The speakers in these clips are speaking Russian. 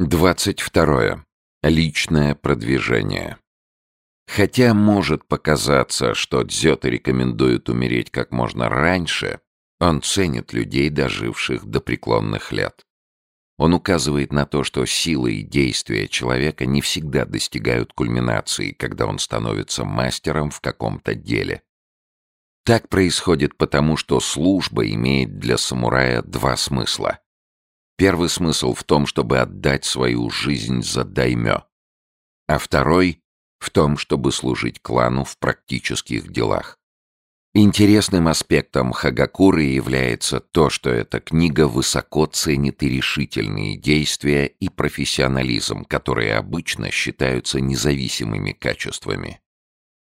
22. Личное продвижение. Хотя может показаться, что Дзёте рекомендует умереть как можно раньше, он ценит людей, доживших до преклонных лет. Он указывает на то, что силы и действия человека не всегда достигают кульминации, когда он становится мастером в каком-то деле. Так происходит потому, что служба имеет для самурая два смысла. Первый смысл в том, чтобы отдать свою жизнь за даймё, а второй — в том, чтобы служить клану в практических делах. Интересным аспектом Хагакуры является то, что эта книга высоко ценит и решительные действия, и профессионализм, которые обычно считаются независимыми качествами.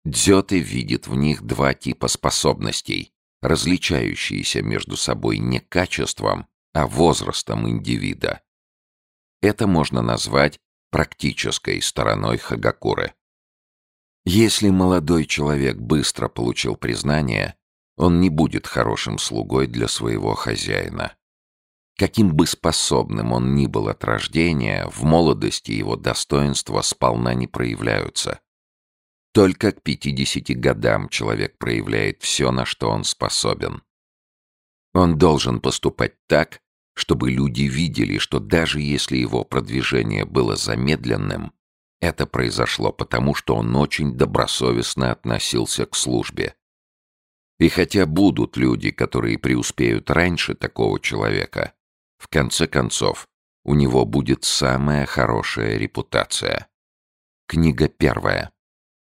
Дзёте видит в них два типа способностей, различающиеся между собой не качеством, а возрастом индивида. Это можно назвать практической стороной Хагакуры. Если молодой человек быстро получил признание, он не будет хорошим слугой для своего хозяина. Каким бы способным он ни был от рождения, в молодости его достоинства сполна не проявляются. Только к 50 годам человек проявляет все, на что он способен. Он должен поступать так, чтобы люди видели, что даже если его продвижение было замедленным, это произошло потому, что он очень добросовестно относился к службе. И хотя будут люди, которые преуспеют раньше такого человека, в конце концов, у него будет самая хорошая репутация. Книга первая.